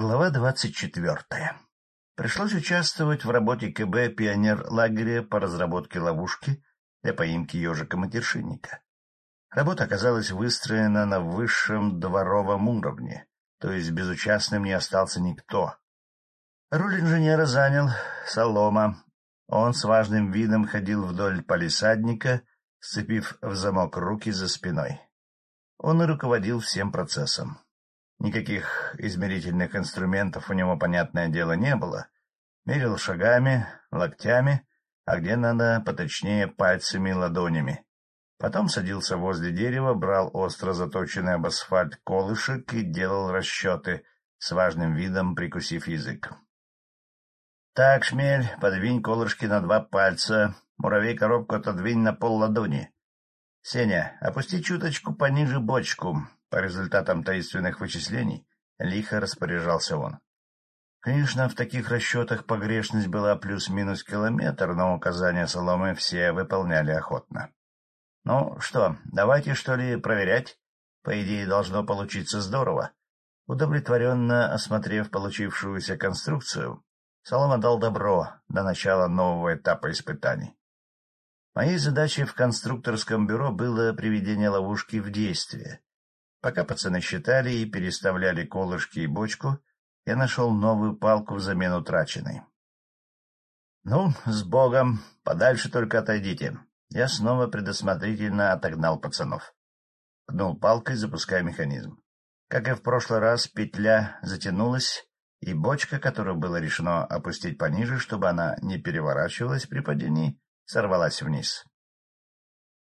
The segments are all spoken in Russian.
Глава двадцать четвертая. Пришлось участвовать в работе КБ пионер-лагеря по разработке ловушки для поимки ежика-матершинника. Работа оказалась выстроена на высшем дворовом уровне, то есть безучастным не остался никто. Роль инженера занял Солома. Он с важным видом ходил вдоль палисадника, сцепив в замок руки за спиной. Он и руководил всем процессом. Никаких измерительных инструментов у него, понятное дело, не было. Мерил шагами, локтями, а где надо, поточнее, пальцами и ладонями. Потом садился возле дерева, брал остро заточенный об асфальт колышек и делал расчеты, с важным видом прикусив язык. — Так, шмель, подвинь колышки на два пальца, муравей коробку отодвинь на пол ладони. — Сеня, опусти чуточку пониже бочку, по результатам таинственных вычислений лихо распоряжался он. Конечно, в таких расчетах погрешность была плюс-минус километр, но указания Соломы все выполняли охотно. — Ну что, давайте, что ли, проверять? По идее, должно получиться здорово. Удовлетворенно осмотрев получившуюся конструкцию, Солома дал добро до начала нового этапа испытаний. Моей задачей в конструкторском бюро было приведение ловушки в действие, Пока пацаны считали и переставляли колышки и бочку, я нашел новую палку взамен утраченной. — Ну, с Богом, подальше только отойдите. Я снова предусмотрительно отогнал пацанов. Пнул палкой, запуская механизм. Как и в прошлый раз, петля затянулась, и бочка, которую было решено опустить пониже, чтобы она не переворачивалась при падении, сорвалась вниз.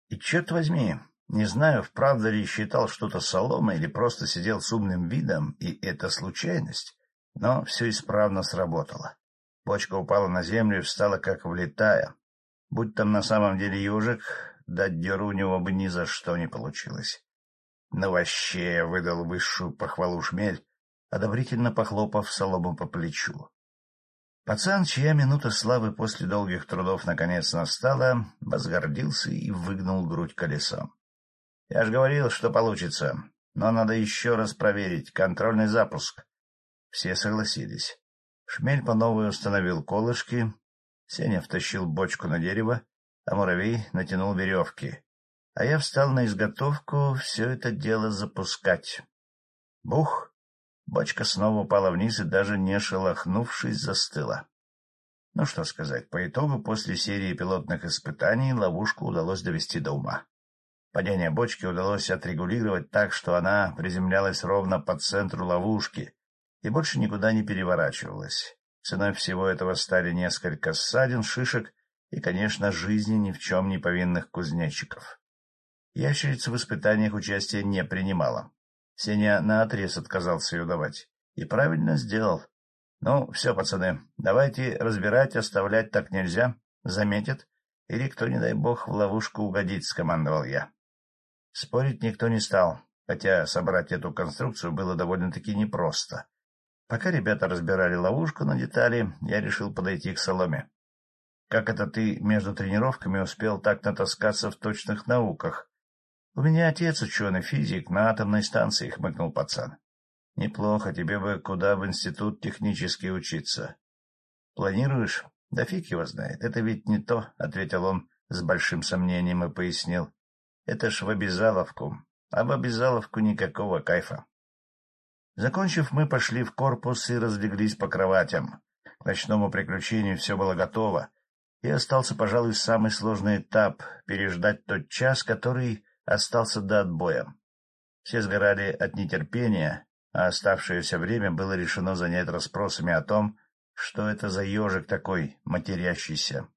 И черт возьми, не знаю, вправду ли считал что-то соломой или просто сидел с умным видом, и это случайность, но все исправно сработало. Бочка упала на землю и встала как влетая. Будь там на самом деле ежик, дать деру у него бы ни за что не получилось. Ну вообще, выдал высшую похвалу шмель, одобрительно похлопав солому по плечу. Пацан, чья минута славы после долгих трудов наконец настала, возгордился и выгнул грудь колесом. Я же говорил, что получится, но надо еще раз проверить контрольный запуск. Все согласились. Шмель по новой установил колышки, Сеня втащил бочку на дерево, а муравей натянул веревки. А я встал на изготовку все это дело запускать. Бух! Бочка снова упала вниз и, даже не шелохнувшись, застыла. Ну что сказать, по итогу после серии пилотных испытаний ловушку удалось довести до ума. Падение бочки удалось отрегулировать так, что она приземлялась ровно по центру ловушки и больше никуда не переворачивалась. Ценой всего этого стали несколько ссадин, шишек и, конечно, жизни ни в чем не повинных кузнечиков. Ящерица в испытаниях участия не принимала. Сеня наотрез отказался ее давать. И правильно сделал. Ну, все, пацаны, давайте разбирать, оставлять так нельзя. Заметит. Или кто, не дай бог, в ловушку угодить, — скомандовал я. Спорить никто не стал, хотя собрать эту конструкцию было довольно-таки непросто. Пока ребята разбирали ловушку на детали, я решил подойти к соломе. — Как это ты между тренировками успел так натаскаться в точных науках? — У меня отец ученый-физик на атомной станции, — хмыкнул пацан. — Неплохо, тебе бы куда в институт технический учиться. — Планируешь? — Да фиг его знает, это ведь не то, — ответил он с большим сомнением и пояснил. Это ж в обязаловку, а в обязаловку никакого кайфа. Закончив, мы пошли в корпус и разлеглись по кроватям. К ночному приключению все было готово, и остался, пожалуй, самый сложный этап — переждать тот час, который остался до отбоя. Все сгорали от нетерпения, а оставшееся время было решено занять расспросами о том, что это за ежик такой матерящийся.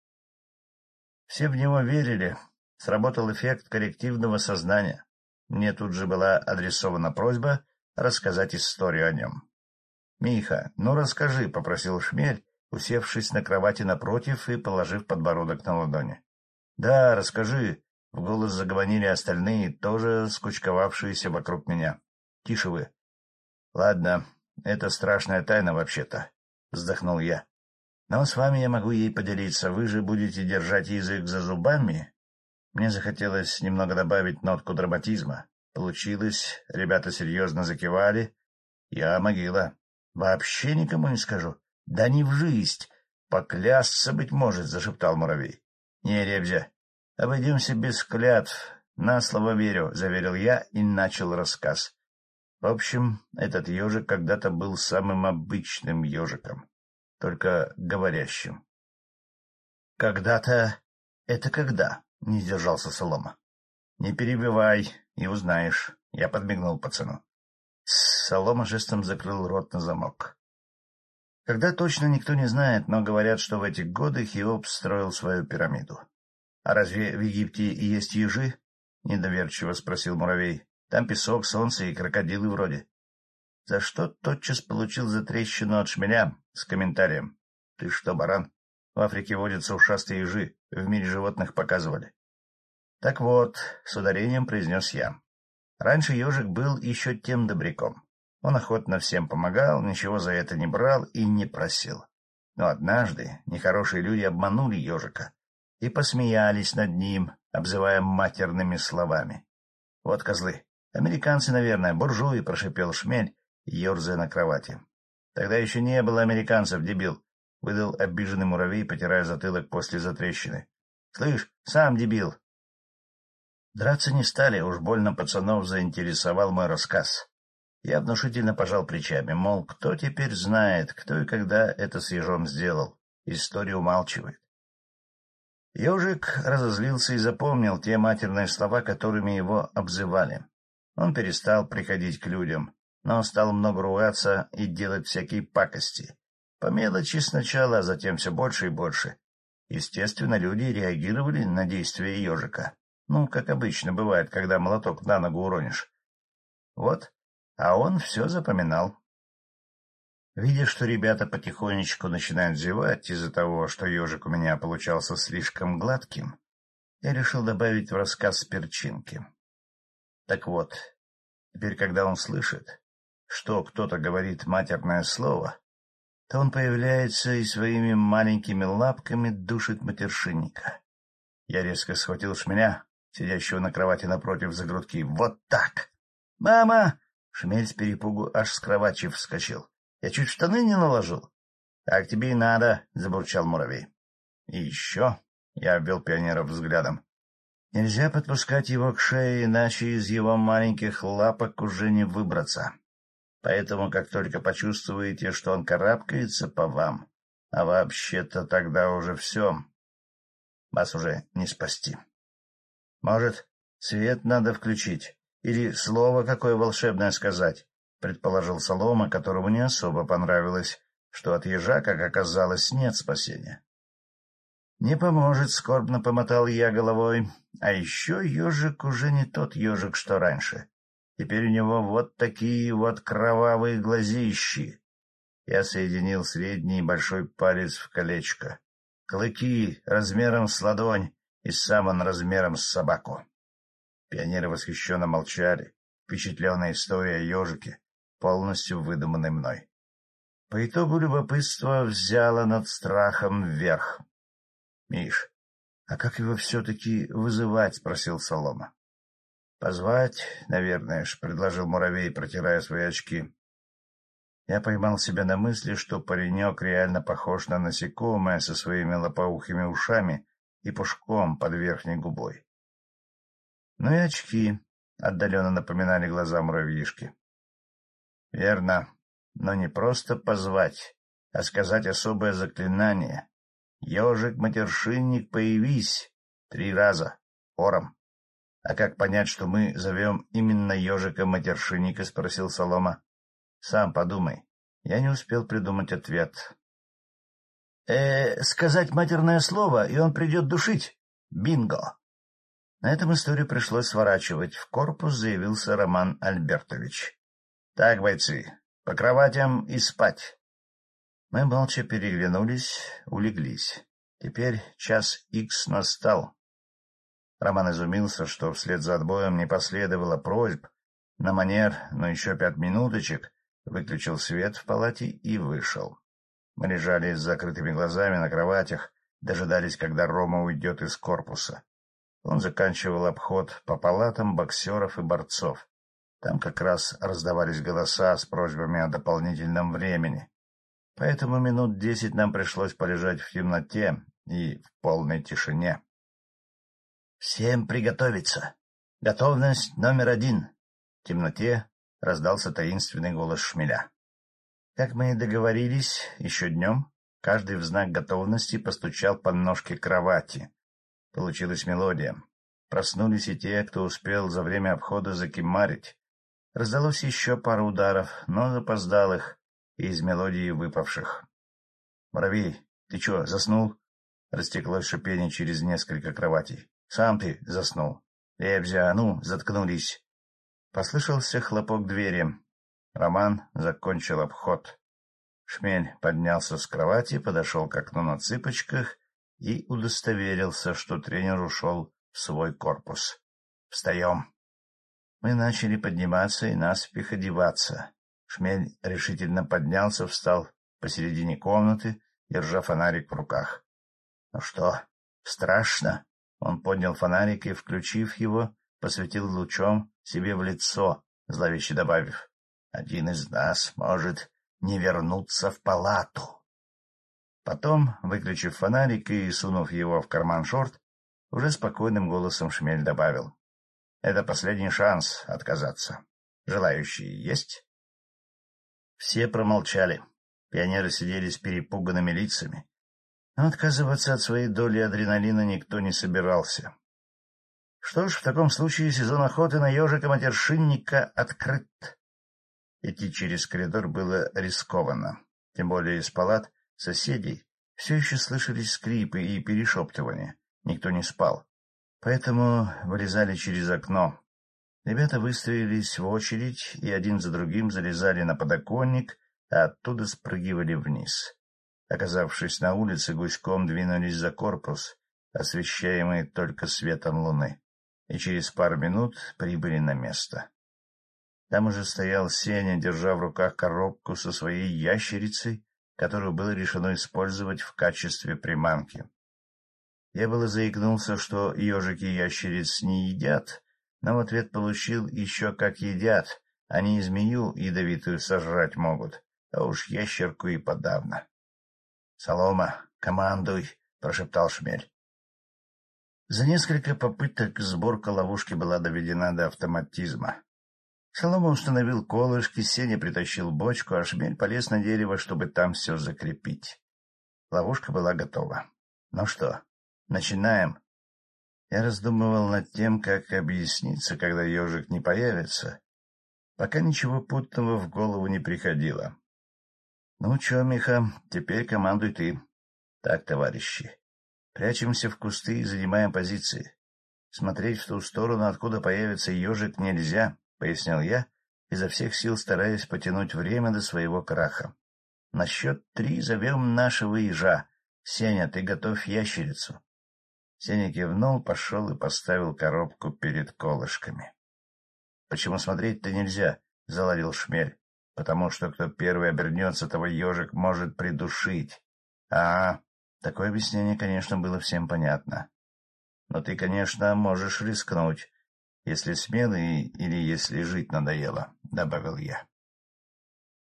Все в него верили, Сработал эффект коллективного сознания. Мне тут же была адресована просьба рассказать историю о нем. — Миха, ну расскажи, — попросил Шмель, усевшись на кровати напротив и положив подбородок на ладони. — Да, расскажи, — в голос заговорили остальные, тоже скучковавшиеся вокруг меня. — Тише вы. — Ладно, это страшная тайна вообще-то, — вздохнул я. — Но с вами я могу ей поделиться. Вы же будете держать язык за зубами мне захотелось немного добавить нотку драматизма. Получилось, ребята серьезно закивали. Я могила. Вообще никому не скажу. Да не в жизнь. Поклясться, быть может, — зашептал муравей. — Не, Ребзя, обойдемся без клятв. На слово верю, — заверил я и начал рассказ. В общем, этот ежик когда-то был самым обычным ежиком, только говорящим. — Когда-то... Это когда? — не сдержался Солома. — Не перебивай, и узнаешь. Я подмигнул пацану. Солома жестом закрыл рот на замок. Когда точно никто не знает, но говорят, что в эти годы Хеоп строил свою пирамиду. — А разве в Египте и есть ежи? — недоверчиво спросил муравей. — Там песок, солнце и крокодилы вроде. За что тотчас получил затрещину от шмеля с комментарием. — Ты что, баран? В Африке водятся ушастые ежи, в мире животных показывали. — Так вот, — с ударением произнес я. Раньше ежик был еще тем добряком. Он охотно всем помогал, ничего за это не брал и не просил. Но однажды нехорошие люди обманули ежика и посмеялись над ним, обзывая матерными словами. — Вот козлы. Американцы, наверное, буржуи, — прошипел шмель, ерзая на кровати. — Тогда еще не было американцев, дебил, — выдал обиженный муравей, потирая затылок после затрещины. — Слышь, сам дебил, Драться не стали, уж больно пацанов заинтересовал мой рассказ. Я внушительно пожал плечами, мол, кто теперь знает, кто и когда это с ежом сделал. История умалчивает. Ежик разозлился и запомнил те матерные слова, которыми его обзывали. Он перестал приходить к людям, но стал много ругаться и делать всякие пакости. По мелочи сначала, а затем все больше и больше. Естественно, люди реагировали на действия ежика. Ну, как обычно бывает, когда молоток на ногу уронишь. Вот, а он все запоминал. Видя, что ребята потихонечку начинают зевать из-за того, что ежик у меня получался слишком гладким, я решил добавить в рассказ перчинки. Так вот, теперь, когда он слышит, что кто-то говорит матерное слово, то он появляется и своими маленькими лапками душит матершинника. Я резко схватил шмеля, сидящего на кровати напротив за грудки. «Вот так!» «Мама!» Шмель с перепугу аж с кровати вскочил. «Я чуть штаны не наложил». «Так тебе и надо», — забурчал муравей. «И еще...» — я обвел пионеров взглядом. «Нельзя подпускать его к шее, иначе из его маленьких лапок уже не выбраться. Поэтому, как только почувствуете, что он карабкается по вам, а вообще-то тогда уже все, вас уже не спасти». Может, свет надо включить или слово какое волшебное сказать, — предположил Солома, которому не особо понравилось, что от ежа, как оказалось, нет спасения. — Не поможет, — скорбно помотал я головой. А еще ежик уже не тот ежик, что раньше. Теперь у него вот такие вот кровавые глазищи. Я соединил средний и большой палец в колечко. Клыки размером с ладонь, и сам он размером с собаку. Пионеры восхищенно молчали, впечатленная история о ежике, полностью выдуманной мной. По итогу любопытство взяло над страхом вверх. — Миш, а как его все-таки вызывать? — спросил Солома. — Позвать, наверное, — предложил муравей, протирая свои очки. Я поймал себя на мысли, что паренек реально похож на насекомое со своими лопоухими ушами и пушком под верхней губой. Ну и очки отдаленно напоминали глаза муравьишки. Верно, но не просто позвать, а сказать особое заклинание. «Ежик-матершинник, появись!» Три раза. Хором. «А как понять, что мы зовем именно ежика-матершинника?» — спросил Солома. «Сам подумай». Я не успел придумать ответ э, сказать матерное слово, и он придет душить. Бинго! На этом историю пришлось сворачивать. В корпус заявился Роман Альбертович. — Так, бойцы, по кроватям и спать. Мы молча переглянулись, улеглись. Теперь час икс настал. Роман изумился, что вслед за отбоем не последовало просьб на манер, но еще пять минуточек, выключил свет в палате и вышел. Мы лежали с закрытыми глазами на кроватях, дожидались, когда Рома уйдет из корпуса. Он заканчивал обход по палатам боксеров и борцов. Там как раз раздавались голоса с просьбами о дополнительном времени. Поэтому минут десять нам пришлось полежать в темноте и в полной тишине. — Всем приготовиться! Готовность номер один! В темноте раздался таинственный голос шмеля. Как мы и договорились еще днем, каждый в знак готовности постучал по ножке кровати. Получилась мелодия. Проснулись и те, кто успел за время обхода закимарить. Раздалось еще пару ударов, но запоздалых из мелодии выпавших. — Воробей, ты чё, заснул? — растеклось шипение через несколько кроватей. — Сам ты заснул. — Лебзя, ну, заткнулись. Послышался хлопок двери. Роман закончил обход. Шмель поднялся с кровати, подошел к окну на цыпочках и удостоверился, что тренер ушел в свой корпус. «Встаем!» Мы начали подниматься и наспех одеваться. Шмель решительно поднялся, встал посередине комнаты, держа фонарик в руках. — Ну что, страшно? Он поднял фонарик и, включив его, посветил лучом себе в лицо, зловеще добавив. — Один из нас может не вернуться в палату. Потом, выключив фонарик и сунув его в карман шорт, уже спокойным голосом Шмель добавил. — Это последний шанс отказаться. Желающие есть? Все промолчали. Пионеры сидели с перепуганными лицами. Но отказываться от своей доли адреналина никто не собирался. Что ж, в таком случае сезон охоты на ежика-матершинника открыт. Идти через коридор было рискованно, тем более из палат соседей все еще слышались скрипы и перешептывания, никто не спал, поэтому вылезали через окно. Ребята выстроились в очередь и один за другим залезали на подоконник, а оттуда спрыгивали вниз. Оказавшись на улице, гуськом двинулись за корпус, освещаемый только светом луны, и через пару минут прибыли на место. Там уже стоял Сеня, держа в руках коробку со своей ящерицей, которую было решено использовать в качестве приманки. Я было заикнулся, что ежики ящериц не едят, но в ответ получил еще как едят, они и змею ядовитую сожрать могут, а уж ящерку и подавно. — Солома, командуй, — прошептал Шмель. За несколько попыток сборка ловушки была доведена до автоматизма. Солома установил колышки, Сеня притащил бочку, а Шмель полез на дерево, чтобы там все закрепить. Ловушка была готова. Ну что, начинаем? Я раздумывал над тем, как объясниться, когда ежик не появится, пока ничего путного в голову не приходило. — Ну чё, Миха, теперь командуй ты. — Так, товарищи. Прячемся в кусты и занимаем позиции. Смотреть в ту сторону, откуда появится ежик, нельзя. — пояснил я, изо всех сил стараясь потянуть время до своего краха. — На счет три зовем нашего ежа. Сеня, ты готовь ящерицу. Сеня кивнул, пошел и поставил коробку перед колышками. — Почему смотреть-то нельзя? — заладил Шмель. — Потому что кто первый обернется, того ежик может придушить. — А, такое объяснение, конечно, было всем понятно. Но ты, конечно, можешь рискнуть если смелый или если жить надоело, — добавил я.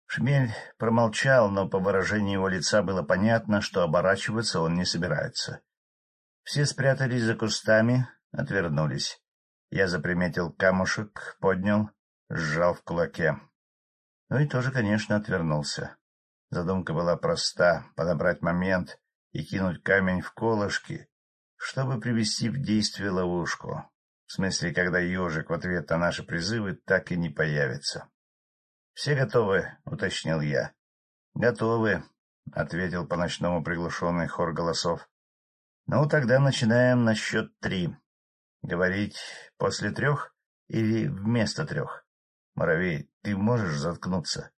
Шмель промолчал, но по выражению его лица было понятно, что оборачиваться он не собирается. Все спрятались за кустами, отвернулись. Я заприметил камушек, поднял, сжал в кулаке. Ну и тоже, конечно, отвернулся. Задумка была проста — подобрать момент и кинуть камень в колышки, чтобы привести в действие ловушку. В смысле, когда ежик в ответ на наши призывы так и не появится. — Все готовы? — уточнил я. — Готовы, — ответил по ночному приглушенный хор голосов. — Ну, тогда начинаем на счет три. Говорить после трех или вместо трех? Муравей, ты можешь заткнуться?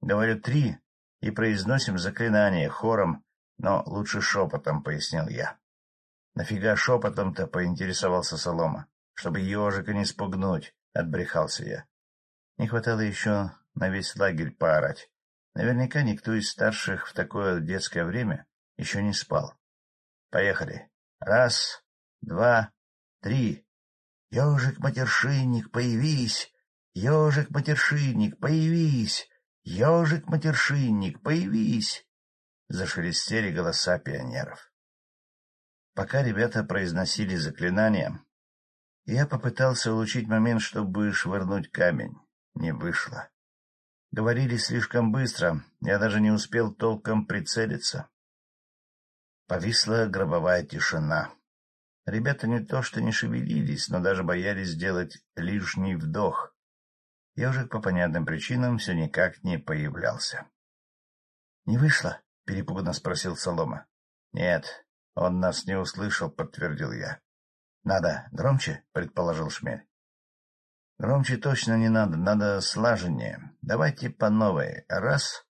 Говорю три и произносим заклинание хором, но лучше шепотом, — пояснил я. — Нафига шепотом-то, — поинтересовался Солома чтобы ежика не спугнуть, — отбрехался я. Не хватало еще на весь лагерь поорать. Наверняка никто из старших в такое детское время еще не спал. Поехали. Раз, два, три. Ежик-матершинник, появись! Ежик-матершинник, появись! Ежик-матершинник, появись! Зашелестели голоса пионеров. Пока ребята произносили заклинания, я попытался улучшить момент, чтобы швырнуть камень. Не вышло. Говорили слишком быстро, я даже не успел толком прицелиться. Повисла гробовая тишина. Ребята не то что не шевелились, но даже боялись сделать лишний вдох. Ежик по понятным причинам все никак не появлялся. — Не вышло? — перепуганно спросил Солома. — Нет, он нас не услышал, — подтвердил я. — Надо громче, — предположил Шмель. — Громче точно не надо, надо слаженнее. Давайте по новой. Раз.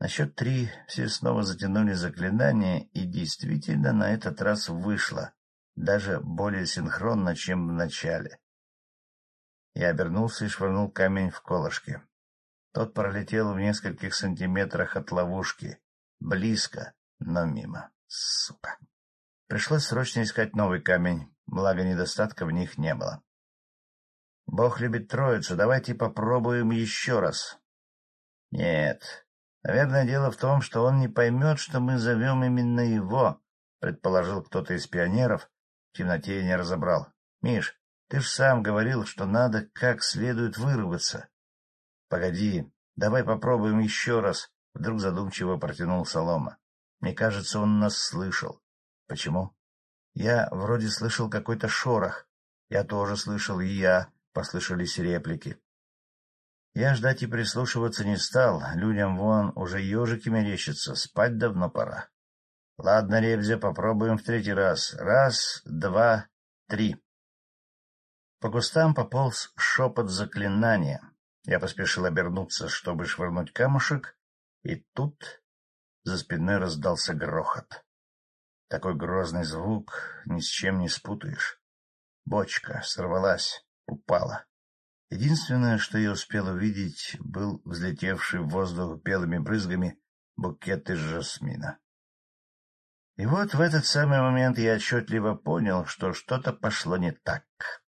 На счет три все снова затянули заклинание, и действительно на этот раз вышло, даже более синхронно, чем в начале. Я обернулся и швырнул камень в колышки. Тот пролетел в нескольких сантиметрах от ловушки. Близко, но мимо. Сука. Пришлось срочно искать новый камень, благо недостатка в них не было. Бог любит троицу, давайте попробуем еще раз. Нет, наверное, дело в том, что он не поймет, что мы зовем именно его, предположил кто-то из пионеров. В темноте я не разобрал. Миш, ты ж сам говорил, что надо как следует выругаться. — Погоди, давай попробуем еще раз, — вдруг задумчиво протянул Солома. Мне кажется, он нас слышал. — Почему? — Я вроде слышал какой-то шорох. Я тоже слышал, и я, — послышались реплики. Я ждать и прислушиваться не стал, людям вон уже ежики мерещатся, спать давно пора. Ладно, Ребзя, попробуем в третий раз. Раз, два, три. По кустам пополз шепот заклинания. Я поспешил обернуться, чтобы швырнуть камушек, и тут за спиной раздался грохот. Такой грозный звук ни с чем не спутаешь. Бочка сорвалась, упала. Единственное, что я успел увидеть, был взлетевший в воздух белыми брызгами букет из жасмина. И вот в этот самый момент я отчетливо понял, что что-то пошло не так. —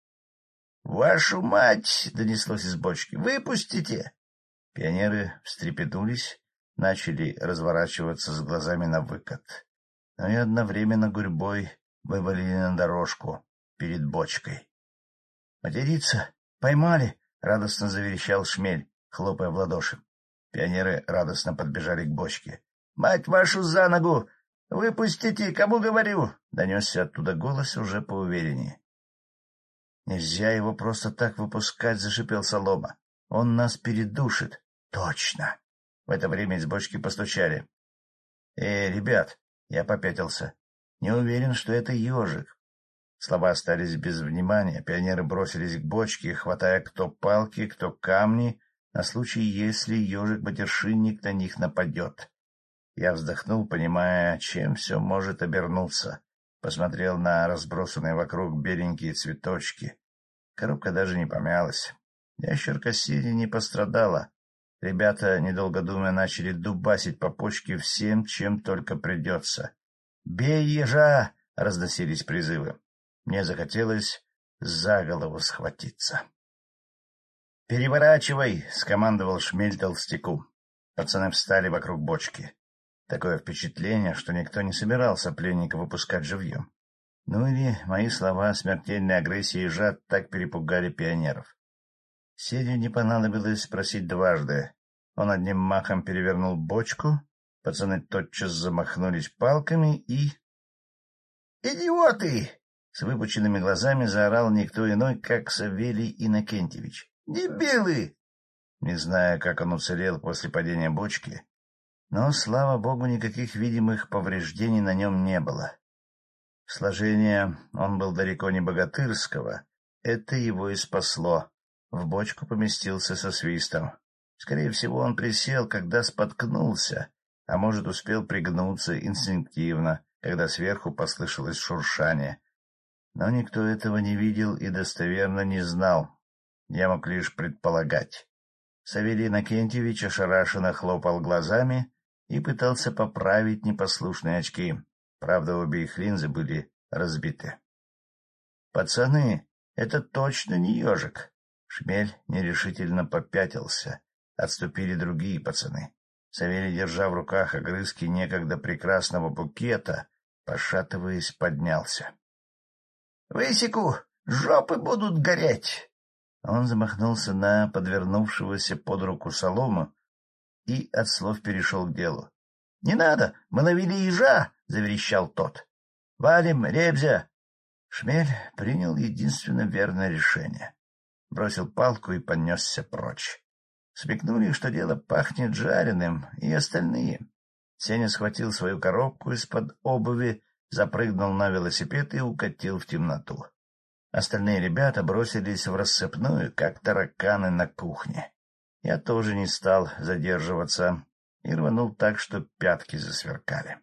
Вашу мать! — донеслось из бочки. — Выпустите! Пионеры встрепенулись, начали разворачиваться с глазами на выкат, но и одновременно гурьбой вывалили на дорожку перед бочкой. — Материться! Поймали! — радостно заверещал шмель, хлопая в ладоши. Пионеры радостно подбежали к бочке. — Мать вашу за ногу! Выпустите, кому говорю! — донесся оттуда голос уже поувереннее. — Нельзя его просто так выпускать, — зашипел Солома. — Он нас передушит. — Точно! В это время из бочки постучали. — Эй, ребят! — я попятился. — Не уверен, что это ежик. Слова остались без внимания. Пионеры бросились к бочке, хватая кто палки, кто камни, на случай, если ежик-матершинник на них нападет. Я вздохнул, понимая, чем все может обернуться посмотрел на разбросанные вокруг беленькие цветочки. Коробка даже не помялась. Ящерка Сири не пострадала. Ребята, недолго думая, начали дубасить по почке всем, чем только придется. «Бей ежа!» — разносились призывы. Мне захотелось за голову схватиться. «Переворачивай!» — скомандовал шмель толстяку. Пацаны встали вокруг бочки. Такое впечатление, что никто не собирался пленника выпускать живьем. Ну или мои слова о смертельной агрессии жад так перепугали пионеров. Седью не понадобилось спросить дважды. Он одним махом перевернул бочку, пацаны тотчас замахнулись палками и... «Идиоты!» — с выпученными глазами заорал никто иной, как Савелий Иннокентьевич. «Дебилы!» Не зная, как он уцелел после падения бочки, но, слава богу, никаких видимых повреждений на нем не было. Сложение он был далеко не богатырского, это его и спасло. В бочку поместился со свистом. Скорее всего, он присел, когда споткнулся, а может, успел пригнуться инстинктивно, когда сверху послышалось шуршание. Но никто этого не видел и достоверно не знал. Я мог лишь предполагать. Савелий Накентьевич ошарашенно хлопал глазами, и пытался поправить непослушные очки. Правда, обе их линзы были разбиты. — Пацаны, это точно не ежик. Шмель нерешительно попятился. Отступили другие пацаны. Савелий, держа в руках огрызки некогда прекрасного букета, пошатываясь, поднялся. — Высеку! Жопы будут гореть! Он замахнулся на подвернувшегося под руку солому и от слов перешел к делу. — Не надо! Мы ловили ежа! — заверещал тот. — Валим, ребзя! Шмель принял единственно верное решение. Бросил палку и понесся прочь. Смекнули, что дело пахнет жареным, и остальные. Сеня схватил свою коробку из-под обуви, запрыгнул на велосипед и укатил в темноту. Остальные ребята бросились в рассыпную, как тараканы на кухне. Я тоже не стал задерживаться и рванул так, что пятки засверкали.